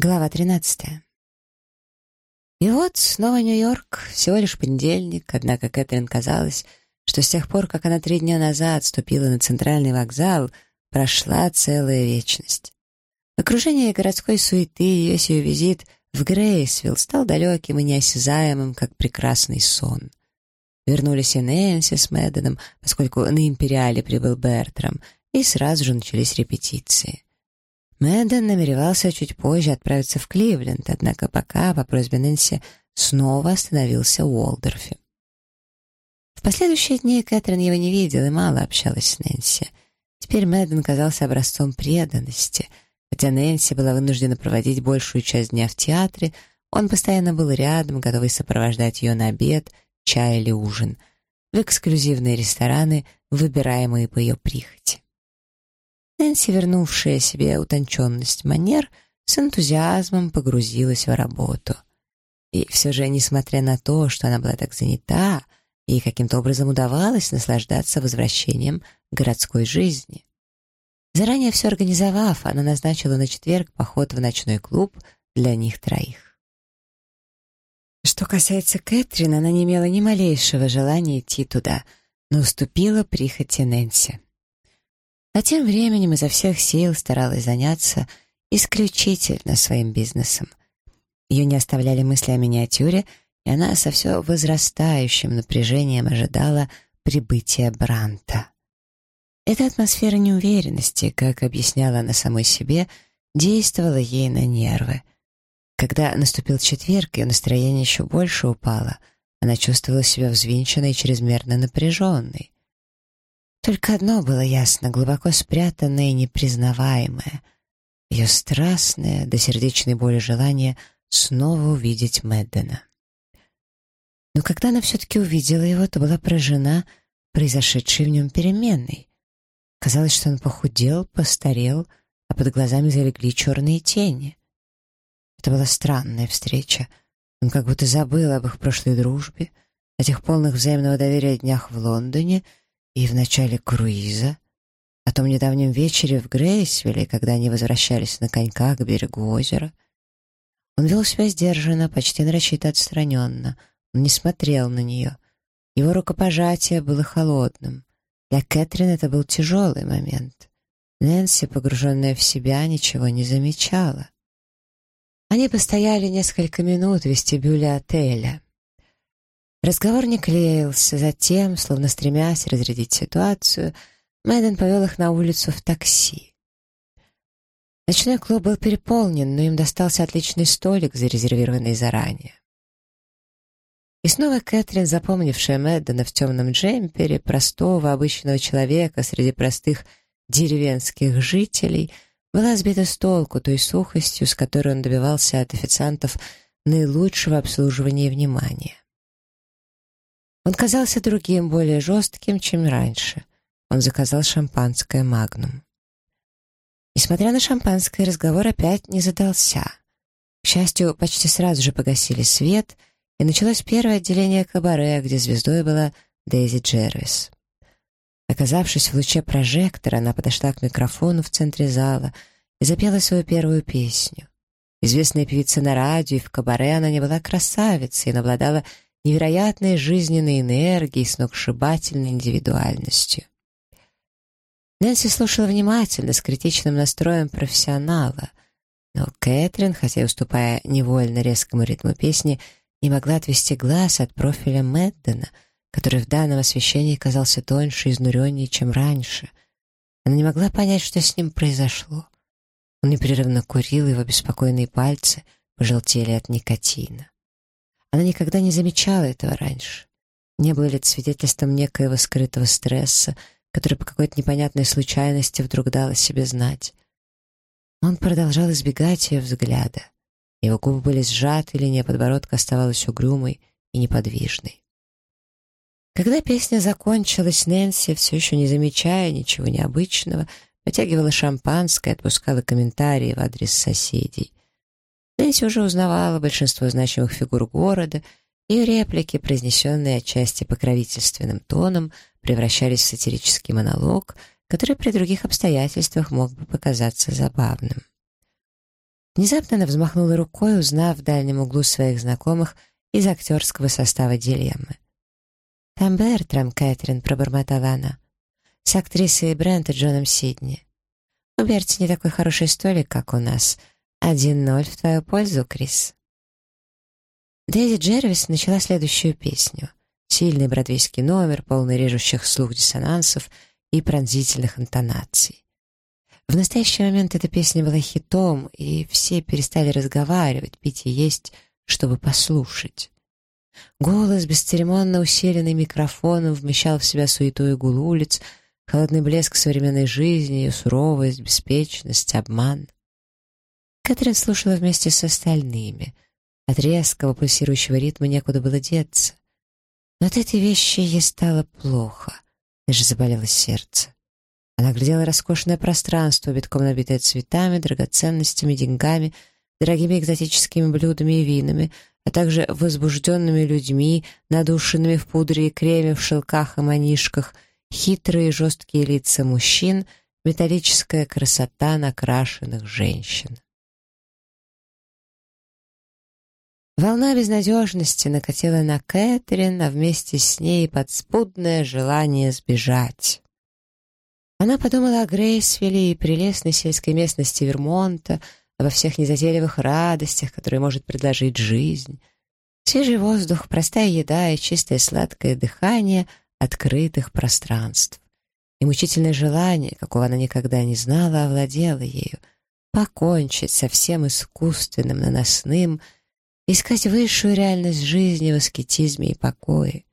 Глава 13. И вот снова Нью-Йорк, всего лишь понедельник, однако Кэтрин казалось, что с тех пор, как она три дня назад ступила на центральный вокзал, прошла целая вечность. Окружение городской суеты ее визит в Грейсвилл стал далеким и неосязаемым, как прекрасный сон. Вернулись и Нэнси с Мэдденом, поскольку на Империале прибыл Бертрам, и сразу же начались репетиции. Мэдден намеревался чуть позже отправиться в Кливленд, однако пока, по просьбе Нэнси, снова остановился в Уолдорфе. В последующие дни Кэтрин его не видела и мало общалась с Нэнси. Теперь Мэдден казался образцом преданности. Хотя Нэнси была вынуждена проводить большую часть дня в театре, он постоянно был рядом, готовый сопровождать ее на обед, чай или ужин, в эксклюзивные рестораны, выбираемые по ее прихоти. Нэнси, вернувшая себе утонченность манер, с энтузиазмом погрузилась в работу. И все же, несмотря на то, что она была так занята, ей каким-то образом удавалось наслаждаться возвращением городской жизни. Заранее все организовав, она назначила на четверг поход в ночной клуб для них троих. Что касается Кэтрин, она не имела ни малейшего желания идти туда, но уступила прихоти Нэнси. А тем временем изо всех сил старалась заняться исключительно своим бизнесом. Ее не оставляли мысли о миниатюре, и она со все возрастающим напряжением ожидала прибытия Бранта. Эта атмосфера неуверенности, как объясняла она самой себе, действовала ей на нервы. Когда наступил четверг, ее настроение еще больше упало. Она чувствовала себя взвинченной и чрезмерно напряженной. Только одно было ясно, глубоко спрятанное и непризнаваемое. Ее страстное, до сердечной боли желание снова увидеть Мэддена. Но когда она все-таки увидела его, то была поражена произошедшей в нем переменной. Казалось, что он похудел, постарел, а под глазами залегли черные тени. Это была странная встреча. Он как будто забыл об их прошлой дружбе, о тех полных взаимного доверия днях в Лондоне — и в начале круиза, о том недавнем вечере в Грейсвилле, когда они возвращались на коньках к берегу озера. Он вел себя сдержанно, почти нарочито отстраненно. Он не смотрел на нее. Его рукопожатие было холодным. Для Кэтрин это был тяжелый момент. Нэнси, погруженная в себя, ничего не замечала. Они постояли несколько минут в вестибюле отеля. Разговор не клеился, затем, словно стремясь разрядить ситуацию, Мэдден повел их на улицу в такси. Ночной клуб был переполнен, но им достался отличный столик, зарезервированный заранее. И снова Кэтрин, запомнившая Мэддена в темном джемпере, простого, обычного человека среди простых деревенских жителей, была сбита с толку той сухостью, с которой он добивался от официантов наилучшего обслуживания и внимания. Он казался другим, более жестким, чем раньше. Он заказал шампанское «Магнум». Несмотря на шампанское, разговор опять не задался. К счастью, почти сразу же погасили свет, и началось первое отделение кабаре, где звездой была Дейзи Джервис. Оказавшись в луче прожектора, она подошла к микрофону в центре зала и запела свою первую песню. Известная певица на радио и в кабаре она не была красавицей, но обладала невероятной жизненной энергией, сногсшибательной индивидуальностью. Нэнси слушала внимательно, с критичным настроем профессионала, но Кэтрин, хотя и уступая невольно резкому ритму песни, не могла отвести глаз от профиля Мэддена, который в данном освещении казался тоньше и изнуреннее, чем раньше. Она не могла понять, что с ним произошло. Он непрерывно курил, его беспокойные пальцы пожелтели от никотина. Она никогда не замечала этого раньше. Не было ли это свидетельством некоего скрытого стресса, который по какой-то непонятной случайности вдруг дал о себе знать? Он продолжал избегать ее взгляда. Его губы были сжаты, линия подбородка оставалась угрюмой и неподвижной. Когда песня закончилась, Нэнси, все еще не замечая ничего необычного, потягивала шампанское, отпускала комментарии в адрес соседей. Нэнси уже узнавала большинство значимых фигур города, и реплики, произнесенные отчасти покровительственным тоном, превращались в сатирический монолог, который при других обстоятельствах мог бы показаться забавным. Внезапно она взмахнула рукой, узнав в дальнем углу своих знакомых из актерского состава дилеммы. «Там Бертрам, Кэтрин», — пробормотала она, — «с актрисой Брент и Джоном Сидни. У Берти не такой хороший столик, как у нас. Один ноль в твою пользу, Крис». Дейзи Джервис начала следующую песню. Сильный бродвейский номер, полный режущих слух диссонансов и пронзительных интонаций. В настоящий момент эта песня была хитом, и все перестали разговаривать, пить и есть, чтобы послушать. Голос, бесцеремонно усиленный микрофоном, вмещал в себя суету и гул улиц, холодный блеск современной жизни, суровость, беспечность, обман. Кэтрин слушала вместе с остальными. От резкого пульсирующего ритма некуда было деться. Но от этой вещи ей стало плохо, даже заболело сердце. Она глядела роскошное пространство, битком набитое цветами, драгоценностями, деньгами, дорогими экзотическими блюдами и винами, а также возбужденными людьми, надушенными в пудре и креме, в шелках и манишках, хитрые жесткие лица мужчин, металлическая красота накрашенных женщин. Волна безнадежности накатила на Кэтрин, а вместе с ней подспудное желание сбежать. Она подумала о Грейсвилле и прелестной сельской местности Вермонта, обо всех незатейливых радостях, которые может предложить жизнь. Свежий воздух, простая еда и чистое сладкое дыхание открытых пространств. И мучительное желание, какого она никогда не знала, овладело ею. Покончить со всем искусственным, наносным, искать высшую реальность жизни в аскетизме и покое.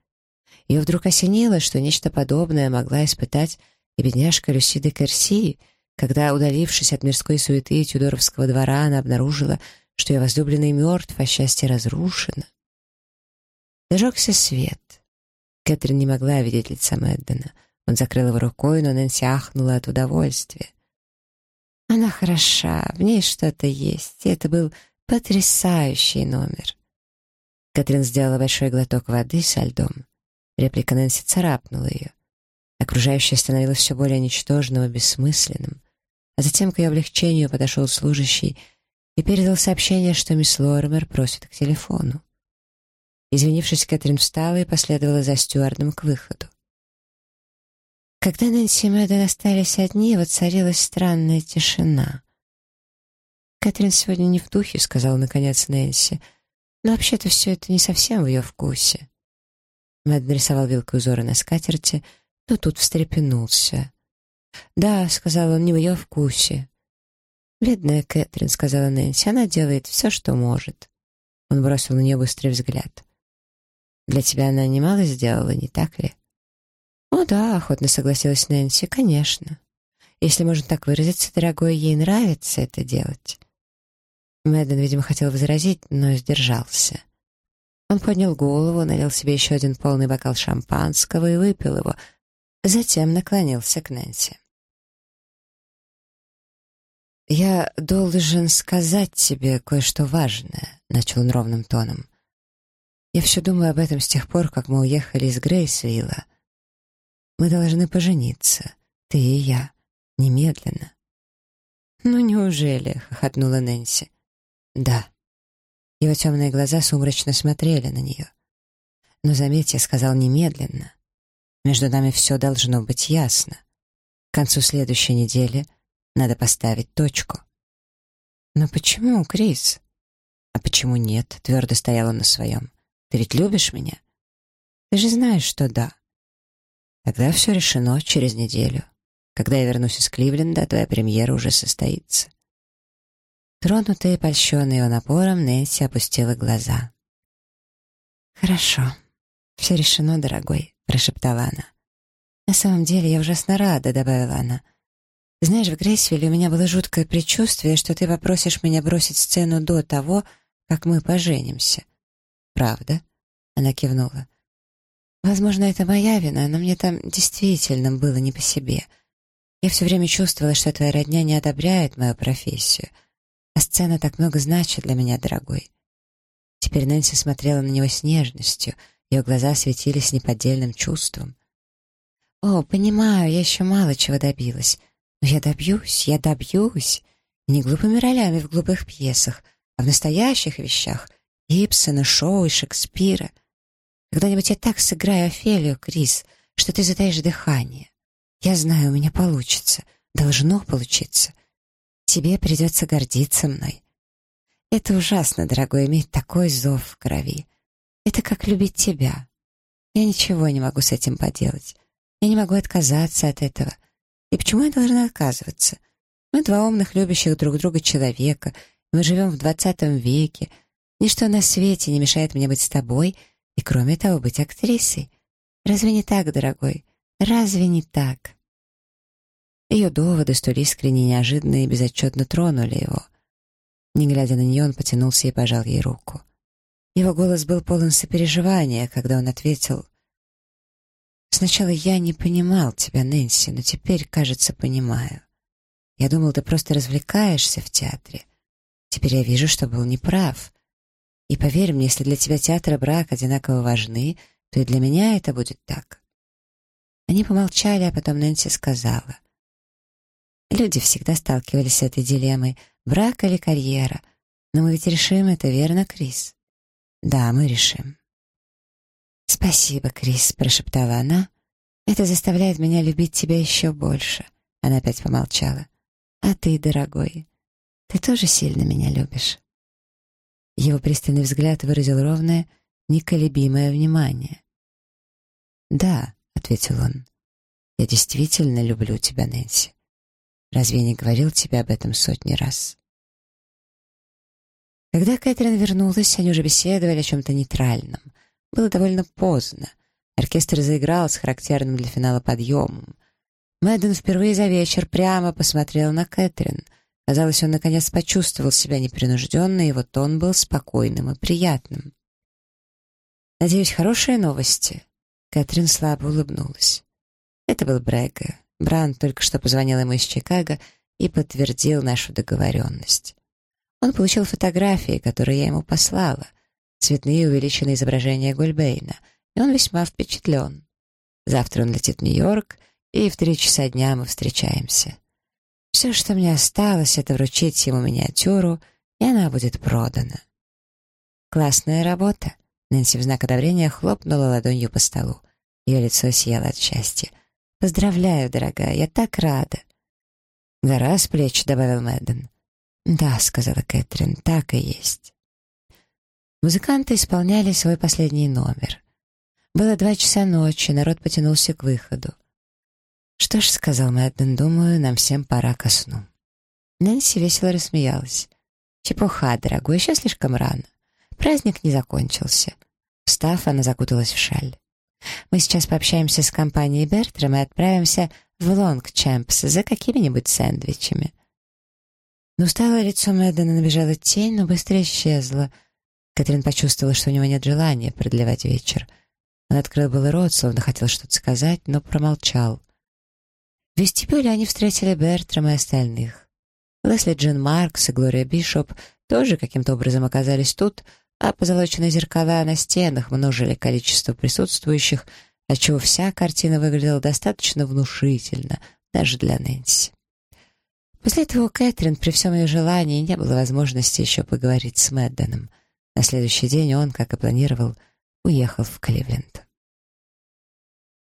Ее вдруг осенило, что нечто подобное могла испытать и бедняжка Люси де Керси, когда, удалившись от мирской суеты Тюдоровского двора, она обнаружила, что ее возлюбленный мертв, а счастье разрушено. Зажегся свет. Кэтрин не могла видеть лица Мэддена. Он закрыл его рукой, но Нэнси ахнула от удовольствия. Она хороша, в ней что-то есть, и это был потрясающий номер. Кэтрин сделала большой глоток воды со льдом. Реплика Нэнси царапнула ее. Окружающее становилось все более ничтожным и бессмысленным. А затем к ее облегчению подошел служащий и передал сообщение, что мисс Лоример просит к телефону. Извинившись, Кэтрин встала и последовала за стюардом к выходу. Когда Нэнси и Мэдден остались одни, воцарилась странная тишина. «Кэтрин сегодня не в духе», — сказала наконец Нэнси. «Но вообще-то все это не совсем в ее вкусе». Мэдден рисовал вилкой узоры на скатерти — но тут встрепенулся. «Да», — сказал он, — «не в ее вкусе». «Бедная Кэтрин», — сказала Нэнси, — «она делает все, что может». Он бросил на нее быстрый взгляд. «Для тебя она немало сделала, не так ли?» «О да», — охотно согласилась Нэнси, — «конечно. Если можно так выразиться, дорогой, ей нравится это делать». Мэдден, видимо, хотел возразить, но сдержался. Он поднял голову, налил себе еще один полный бокал шампанского и выпил его — Затем наклонился к Нэнси. «Я должен сказать тебе кое-что важное», — начал он ровным тоном. «Я все думаю об этом с тех пор, как мы уехали из Грейсвилла. Мы должны пожениться, ты и я, немедленно». «Ну неужели?» — хохотнула Нэнси. «Да». Его темные глаза сумрачно смотрели на нее. «Но заметь, я сказал немедленно. Между нами все должно быть ясно. К концу следующей недели надо поставить точку. Но почему, Крис? А почему нет? Твердо стоял он на своем. Ты ведь любишь меня? Ты же знаешь, что да. Тогда все решено через неделю. Когда я вернусь из Кливленда, твоя премьера уже состоится. Тронутая и польщенная его напором, Нэнси опустила глаза. «Хорошо. Все решено, дорогой. — прошептала она. «На самом деле я ужасно рада», — добавила она. «Знаешь, в Грейсвилле у меня было жуткое предчувствие, что ты попросишь меня бросить сцену до того, как мы поженимся». «Правда?» — она кивнула. «Возможно, это моя вина, но мне там действительно было не по себе. Я все время чувствовала, что твоя родня не одобряет мою профессию. А сцена так много значит для меня, дорогой». Теперь Нэнси смотрела на него с нежностью — ее глаза светились неподдельным чувством. «О, понимаю, я еще мало чего добилась. Но я добьюсь, я добьюсь. Не глупыми ролями в глупых пьесах, а в настоящих вещах Ипсона, Шоу и Шекспира. Когда-нибудь я так сыграю Офелию, Крис, что ты затаишь дыхание. Я знаю, у меня получится. Должно получиться. Тебе придется гордиться мной. Это ужасно, дорогой, иметь такой зов в крови. Это как любить тебя. Я ничего не могу с этим поделать. Я не могу отказаться от этого. И почему я должна отказываться? Мы два умных, любящих друг друга человека. Мы живем в двадцатом веке. Ничто на свете не мешает мне быть с тобой и, кроме того, быть актрисой. Разве не так, дорогой? Разве не так? Ее доводы, столь искренне, неожиданно и безотчетно тронули его. Не глядя на нее, он потянулся и пожал ей руку. Его голос был полон сопереживания, когда он ответил Сначала я не понимал тебя, Нэнси, но теперь, кажется, понимаю. Я думал, ты просто развлекаешься в театре. Теперь я вижу, что был неправ. И поверь мне, если для тебя театр и брак одинаково важны, то и для меня это будет так. Они помолчали, а потом Нэнси сказала. Люди всегда сталкивались с этой дилеммой, брак или карьера. Но мы ведь решим это, верно, Крис? Да, мы решим. «Спасибо, Крис», — прошептала она. «Это заставляет меня любить тебя еще больше». Она опять помолчала. «А ты, дорогой, ты тоже сильно меня любишь?» Его пристальный взгляд выразил ровное, неколебимое внимание. «Да», — ответил он, — «я действительно люблю тебя, Нэнси. Разве я не говорил тебе об этом сотни раз?» Когда Кэтрин вернулась, они уже беседовали о чем-то нейтральном — было довольно поздно. Оркестр заиграл с характерным для финала подъемом. Мэдден впервые за вечер прямо посмотрел на Кэтрин. Казалось, он наконец почувствовал себя непринужденно, и его тон был спокойным и приятным. «Надеюсь, хорошие новости?» Кэтрин слабо улыбнулась. Это был Брэга. Бран только что позвонил ему из Чикаго и подтвердил нашу договоренность. Он получил фотографии, которые я ему послала цветные увеличенные изображения Гульбейна, и он весьма впечатлен. Завтра он летит в Нью-Йорк, и в три часа дня мы встречаемся. Все, что мне осталось, это вручить ему миниатюру, и она будет продана. «Классная работа!» Нэнси в знак одобрения хлопнула ладонью по столу. Ее лицо сияло от счастья. «Поздравляю, дорогая, я так рада!» «Гора с плеч», — добавил Мэдден. «Да», — сказала Кэтрин, — «так и есть». Музыканты исполняли свой последний номер. Было два часа ночи, народ потянулся к выходу. «Что ж», — сказал Мэдден, — «думаю, нам всем пора ко сну». Нэнси весело рассмеялась. «Чепуха, дорогой, еще слишком рано. Праздник не закончился». Встав, она закуталась в шаль. «Мы сейчас пообщаемся с компанией Бертрам и отправимся в Лонгчемпс за какими-нибудь сэндвичами». Но усталое лицо Мэддена набежала тень, но быстро исчезла — Кэтрин почувствовала, что у него нет желания продлевать вечер. Он открыл был рот, словно хотел что-то сказать, но промолчал. В вестибюле они встретили Бертрама и остальных. Лесли Джин Маркс и Глория Бишоп тоже каким-то образом оказались тут, а позолоченные зеркала на стенах множили количество присутствующих, отчего вся картина выглядела достаточно внушительно, даже для Нэнси. После этого Кэтрин, при всем ее желании, не было возможности еще поговорить с Мэдденом — на следующий день он, как и планировал, уехал в Кливленд.